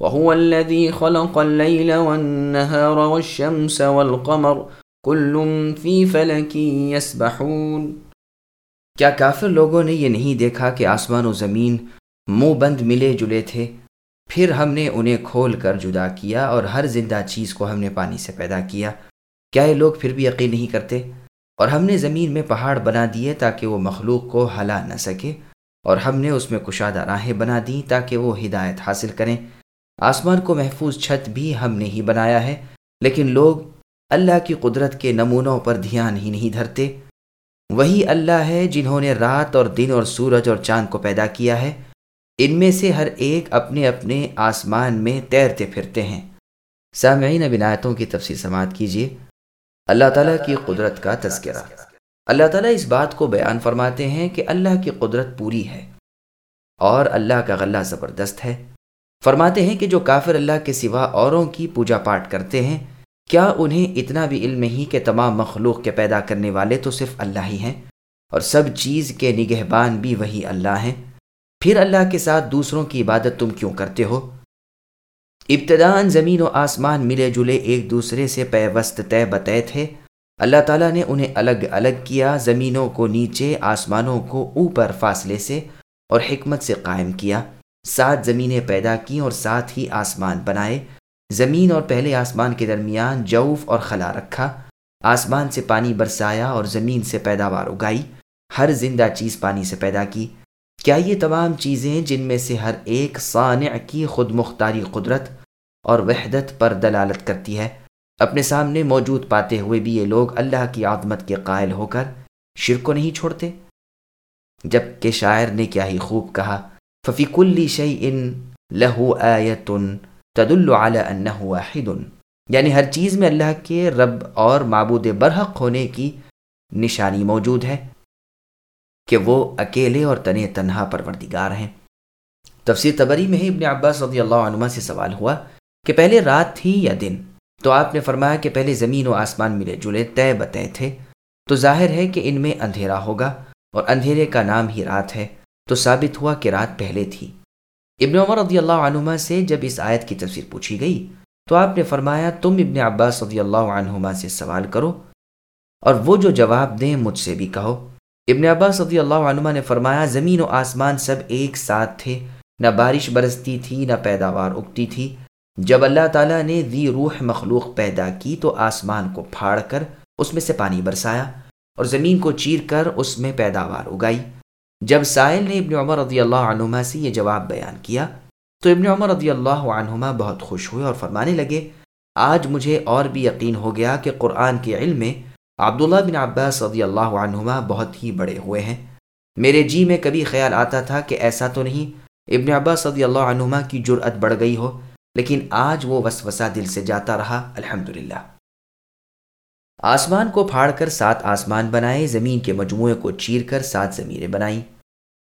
وهو الذي خلق الليل والنهار والشمس والقمر، كل في فلك يسبحون۔ کیا کافر لوگوں نے یہ نہیں دیکھا کہ آسمان و زمین منہ بند ملے جلے تھے؟ پھر ہم نے انہیں کھول کر جدا کیا اور ہر زندہ چیز کو ہم نے پانی سے پیدا کیا۔ کیا یہ لوگ پھر بھی یقین نہیں کرتے؟ اور ہم نے زمین میں پہاڑ بنا دیے تاکہ وہ مخلوق کو ہلا نہ سکے، اور ہم نے اس میں کشادہ راہیں بنا دیں تاکہ وہ ہدایت حاصل کریں۔ آسمان کو محفوظ چھت بھی ہم نے ہی بنایا ہے، لیکن لوگ اللہ کی قدرت کے نمونوں پر دھیان ہی نہیں دھرتے۔ وہی اللہ ہے جنہوں نے رات اور دن اور سورج اور چاند کو پیدا کیا ہے۔ ان میں سے ہر ایک اپنے اپنے آسمان میں تیرتے پھرتے ہیں۔ سامعین بنایتوں کی تفصیل سماعت کیجیے۔ اللہ تعالیٰ کی قدرت کا تذکرہ۔ اللہ تعالیٰ اس بات کو بیان فرماتے ہیں کہ اللہ کی قدرت پوری ہے اور اللہ کا غلہ زبردست ہے۔ فرماتے ہیں کہ جو کافر اللہ کے سوا اوروں کی پوجا پاٹ کرتے ہیں، کیا انہیں اتنا بھی علم نہیں کہ تمام مخلوق کے پیدا کرنے والے تو صرف اللہ ہی ہیں؟ اور سب چیز کے نگہبان بھی وہی اللہ ہیں۔ پھر اللہ کے ساتھ دوسروں کی عبادت تم کیوں کرتے ہو؟ ابتدان زمین و آسمان ملے جلے ایک دوسرے سے پیوست طے بتے تھے۔ اللہ تعالیٰ نے انہیں الگ الگ کیا، زمینوں کو نیچے، آسمانوں کو اوپر فاصلے سے اور حکمت سے قائم کیا۔ سات زمینیں پیدا کیں اور ساتھ ہی آسمان بنائے۔ زمین اور پہلے آسمان کے درمیان جوف اور خلا رکھا۔ آسمان سے پانی برسایا اور زمین سے پیداوار اگائی۔ ہر زندہ چیز پانی سے پیدا کی۔ کیا یہ تمام چیزیں جن میں سے ہر ایک صانع کی خود مختاری قدرت اور وحدت پر دلالت کرتی ہے؟ اپنے سامنے موجود پاتے ہوئے بھی یہ لوگ اللہ کی عظمت کے قائل ہو کر شرک کو نہیں چھوڑتے؟ جبکہ شاعر نے کیا ہی خوب کہا ففی کلی شعی ان لہو آیتن تد اللہ واحد. یعنی ہر چیز میں اللہ کے رب اور معبود برحق ہونے کی نشانی موجود ہے کہ وہ اکیلے اور تن تنہا پروردگار ہیں۔ تفسیر تبری میں ہی ابن عباس رضی اللہ عنہ سے سوال ہوا کہ پہلے رات تھی یا دن؟ تو آپ نے فرمایا کہ پہلے زمین و آسمان ملے جلے طے بتے تھے۔ تو ظاہر ہے کہ ان میں اندھیرا ہوگا اور اندھیرے کا نام ہی رات ہے۔ تو ثابت ہوا کہ رات پہلے تھی۔ ابن عمر رضی اللہ عنہما سے جب اس آیت کی تفسیر پوچھی گئی، تو آپ نے فرمایا، تم ابن عباس رضی اللہ عنہما سے سوال کرو اور وہ جو جواب دیں مجھ سے بھی کہو۔ ابن عباس رضی اللہ عنہما نے فرمایا، زمین و آسمان سب ایک ساتھ تھے، نہ بارش برستی تھی، نہ پیداوار اگتی تھی۔ جب اللہ تعالیٰ نے دی روح مخلوق پیدا کی، تو آسمان کو پھاڑ کر اس میں سے پانی برسایا اور زمین کو چیر کر اس میں پیداوار اگائی۔ جب سائل نے ابن عمر رضی اللہ عنہما سے یہ جواب بیان کیا، تو ابن عمر رضی اللہ عنہما بہت خوش ہوئے اور فرمانے لگے، آج مجھے اور بھی یقین ہو گیا کہ قرآن کے علم میں عبداللہ بن عباس رضی اللہ عنہما بہت ہی بڑے ہوئے ہیں۔ میرے جی میں کبھی خیال آتا تھا کہ ایسا تو نہیں، ابن عباس رضی اللہ عنہما کی جرأت بڑھ گئی ہو، لیکن آج وہ وسوسہ دل سے جاتا رہا۔ الحمدللہ۔ آسمان کو پھاڑ کر سات آسمان بنائے، زمین کے مجموعے کو چیر کر سات زمینیں بنائیں۔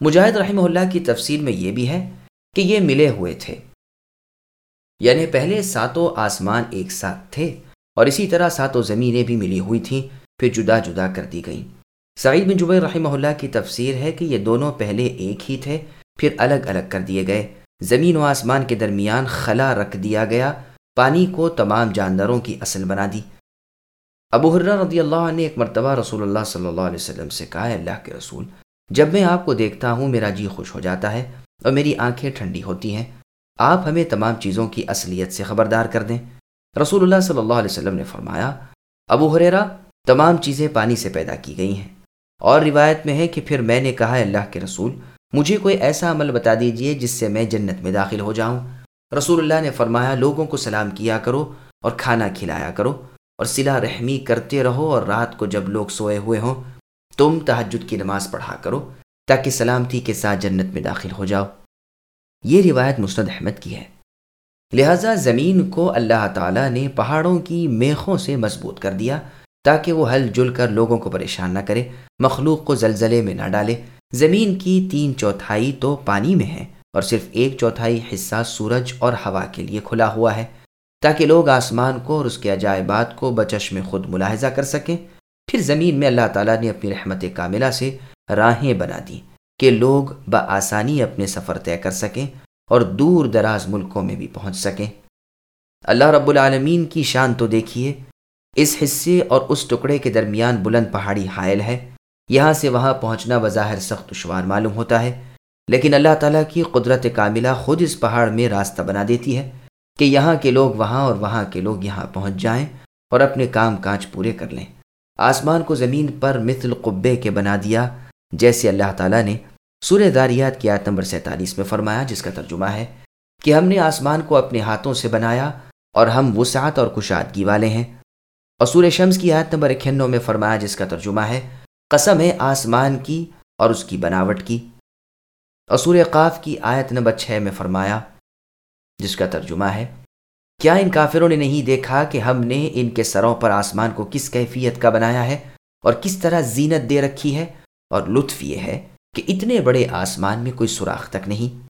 مجاہد رحمہ اللہ کی تفصیل میں یہ بھی ہے کہ یہ ملے ہوئے تھے۔ یعنی پہلے ساتوں آسمان ایک ساتھ تھے اور اسی طرح ساتوں زمینیں بھی ملی ہوئی تھیں، پھر جدا جدا کر دی گئیں۔ سعید بن جبیر رحمہ اللہ کی تفسیر ہے کہ یہ دونوں پہلے ایک ہی تھے، پھر الگ الگ کر دیے گئے۔ زمین و آسمان کے درمیان خلا رکھ دیا گیا، پانی کو تمام جانداروں کی اصل بنا دی۔ ابو حرہ رضی اللہ عنہ نے ایک مرتبہ رسول اللہ صلی اللہ علیہ وسلم سے کہا ہے اللہ کے رسول، جب میں آپ کو دیکھتا ہوں، میرا جی خوش ہو جاتا ہے اور میری آنکھیں ٹھنڈی ہوتی ہیں، آپ ہمیں تمام چیزوں کی اصلیت سے خبردار کر دیں۔ رسول اللہ صلی اللہ علیہ وسلم نے فرمایا، ابو حریرا تمام چیزیں پانی سے پیدا کی گئی ہیں۔ اور روایت میں ہے کہ پھر میں نے کہا ہے اللہ کے رسول، مجھے کوئی ایسا عمل بتا دیجیے جس سے میں جنت میں داخل ہو جاؤں۔ رسول اللہ نے فرمایا، لوگوں کو سلام کیا کرو اور کھانا کھلایا کرو۔ اور سلا رحمی کرتے رہو اور رات کو جب لوگ سوئے ہوئے ہوں، تم تحجد کی نماز پڑھا کرو تاکہ سلامتی کے ساتھ جنت میں داخل ہو جاؤ۔ یہ روایت مسند احمد کی ہے۔ لہذا زمین کو اللہ تعالیٰ نے پہاڑوں کی میخوں سے مضبوط کر دیا تاکہ وہ ہل جل کر لوگوں کو پریشان نہ کرے، مخلوق کو زلزلے میں نہ ڈالے۔ زمین کی تین چوتھائی تو پانی میں ہے اور صرف ایک چوتھائی حصہ سورج اور ہوا کے لیے کھلا ہوا ہے۔ تاکہ لوگ آسمان کو اور اس کے عجائبات کو بچش میں خود ملاحظہ کر سکیں۔ پھر زمین میں اللہ تعالیٰ نے اپنی رحمت کاملہ سے راہیں بنا دی کہ لوگ بآسانی اپنے سفر طے کر سکیں اور دور دراز ملکوں میں بھی پہنچ سکیں۔ اللہ رب العالمین کی شان تو دیکھیے، اس حصے اور اس ٹکڑے کے درمیان بلند پہاڑی حائل ہے۔ یہاں سے وہاں پہنچنا بظاہر سخت دشوار معلوم ہوتا ہے، لیکن اللہ تعالیٰ کی قدرت کاملہ خود اس پہاڑ میں راستہ بنا دیتی ہے۔ کہ یہاں کے لوگ وہاں اور وہاں کے لوگ یہاں پہنچ جائیں اور اپنے کام کاج پورے کر لیں۔ آسمان کو زمین پر مثل قبے کے بنا دیا، جیسے اللہ تعالیٰ نے سورہ داریات کی آیت نمبر سینتالیس میں فرمایا، جس کا ترجمہ ہے کہ ہم نے آسمان کو اپنے ہاتھوں سے بنایا اور ہم وسعت اور کشادگی والے ہیں۔ اور سورہ شمس کی آیت نمبر اکھنو میں فرمایا، جس کا ترجمہ ہے، قسم ہے آسمان کی اور اس کی بناوٹ کی۔ اور سورہ قاف کی آیت نمبر چھ میں فرمایا جس کا ترجمہ ہے، کیا ان کافروں نے نہیں دیکھا کہ ہم نے ان کے سروں پر آسمان کو کس کیفیت کا بنایا ہے اور کس طرح زینت دے رکھی ہے؟ اور لطف یہ ہے کہ اتنے بڑے آسمان میں کوئی سوراخ تک نہیں۔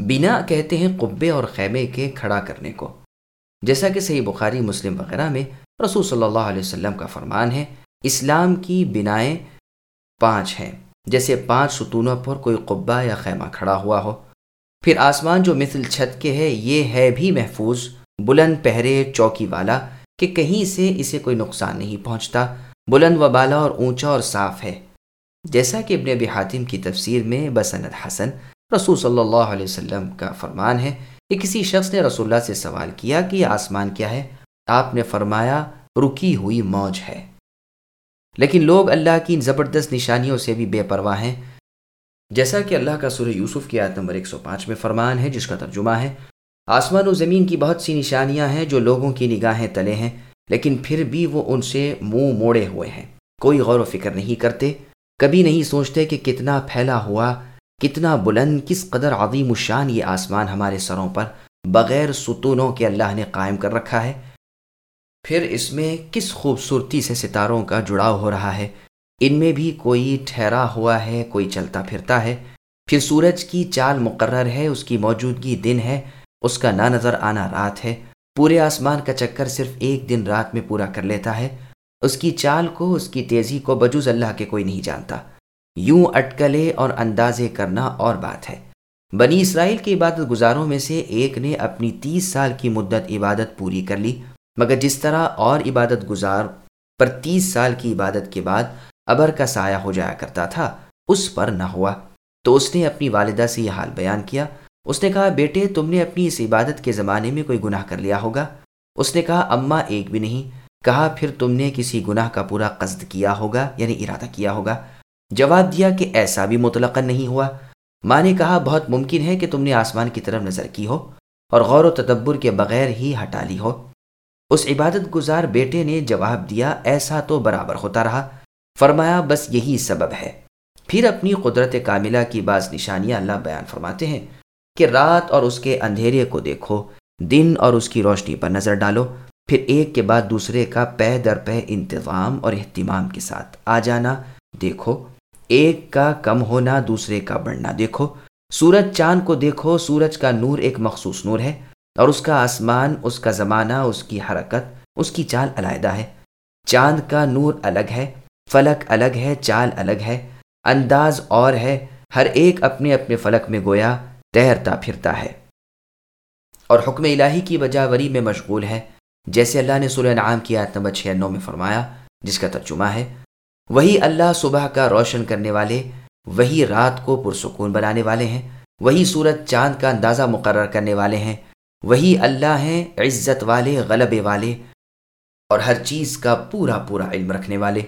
بنا کہتے ہیں قبے اور خیمے کے کھڑا کرنے کو۔ جیسا کہ صحیح بخاری، مسلم وغیرہ میں رسول صلی اللہ علیہ وسلم کا فرمان ہے، اسلام کی بنائیں پانچ ہیں۔ جیسے پانچ ستونوں پر کوئی قبا یا خیمہ کھڑا ہوا ہو۔ پھر آسمان جو مثل چھت کے ہے، یہ ہے بھی محفوظ، بلند پہرے چوکی والا، کہ کہیں سے اسے کوئی نقصان نہیں پہنچتا۔ بلند و بالا اور اونچا اور صاف ہے۔ جیسا کہ ابن ابی حاتم کی تفسیر میں بسنت حسن رسول صلی اللہ علیہ وسلم کا فرمان ہے کہ کسی شخص نے رسول اللہ سے سوال کیا کہ یہ آسمان کیا ہے؟ آپ نے فرمایا، رکی ہوئی موج ہے۔ لیکن لوگ اللہ کی ان زبردست نشانیوں سے بھی بے پرواہ ہیں۔ جیسا کہ اللہ کا سورہ یوسف کی آیت نمبر 105 میں فرمان ہے، جس کا ترجمہ ہے، آسمان و زمین کی بہت سی نشانیاں ہیں جو لوگوں کی نگاہیں تلے ہیں، لیکن پھر بھی وہ ان سے منہ موڑے ہوئے ہیں۔ کوئی غور و فکر نہیں کرتے، کبھی نہیں سوچتے کہ کتنا پھیلا ہوا، کتنا بلند، کس قدر عظیم الشان یہ آسمان ہمارے سروں پر بغیر ستونوں کے اللہ نے قائم کر رکھا ہے۔ پھر اس میں کس خوبصورتی سے ستاروں کا جڑاؤ ہو رہا ہے؟ ان میں بھی کوئی ٹھہرا ہوا ہے، کوئی چلتا پھرتا ہے۔ پھر سورج کی چال مقرر ہے، اس کی موجودگی دن ہے، اس کا نہ نظر آنا رات ہے۔ پورے آسمان کا چکر صرف ایک دن رات میں پورا کر لیتا ہے۔ اس کی چال کو، اس کی تیزی کو بجوز اللہ کے کوئی نہیں جانتا۔ یوں اٹکلے اور اندازے کرنا اور بات ہے۔ بنی اسرائیل کی عبادت گزاروں میں سے ایک نے اپنی تیس سال کی مدت عبادت پوری کر لی۔ مگر جس طرح اور عبادت گزار پر تیس سال کی عبادت کے بعد ابر کا سایہ ہو جایا کرتا تھا، اس پر نہ ہوا۔ تو اس نے اپنی والدہ سے یہ حال بیان کیا۔ اس نے کہا، بیٹے، تم نے اپنی اس عبادت کے زمانے میں کوئی گناہ کر لیا ہوگا؟ اس نے کہا، اماں ایک بھی نہیں۔ کہا، پھر تم نے کسی گناہ کا پورا قصد کیا ہوگا؟ یعنی ارادہ کیا ہوگا؟ جواب دیا کہ ایسا بھی مطلق نہیں ہوا۔ ماں نے کہا، بہت ممکن ہے کہ تم نے آسمان کی طرف نظر کی ہو اور غور و تدبر کے بغیر ہی ہٹا لی ہو۔ اس عبادت گزار بیٹے نے جواب دیا، ایسا تو برابر ہوتا رہا۔ فرمایا، بس یہی سبب ہے۔ پھر اپنی قدرت کاملہ کی بعض نشانیاں اللہ بیان فرماتے ہیں کہ رات اور اس کے اندھیرے کو دیکھو، دن اور اس کی روشنی پر نظر ڈالو، پھر ایک کے بعد دوسرے کا پے در پہ انتظام اور اہتمام کے ساتھ آ جانا، دیکھو، ایک کا کم ہونا، دوسرے کا بڑھنا، دیکھو، سورج چاند کو دیکھو، سورج کا نور ایک مخصوص نور ہے اور اس کا آسمان، اس کا زمانہ، اس کی حرکت، اس کی چال علیحدہ ہے۔ چاند کا نور الگ ہے فلک الگ ہے چال الگ ہے، انداز اور ہے۔ ہر ایک اپنے اپنے فلک میں گویا تیرتا پھرتا ہے۔ اور حکم الہی کی بجاوری میں مشغول ہے۔ جیسے اللہ نے سورہ نعام کی آیت نمبر چھ نو میں فرمایا، جس کا ترجمہ ہے، وہی اللہ صبح کا روشن کرنے والے، وہی رات کو پرسکون بنانے والے ہیں، وہی سورج چاند کا اندازہ مقرر کرنے والے ہیں، وہی اللہ ہیں عزت والے، غلبے والے، اور ہر چیز کا پورا پورا علم رکھنے والے۔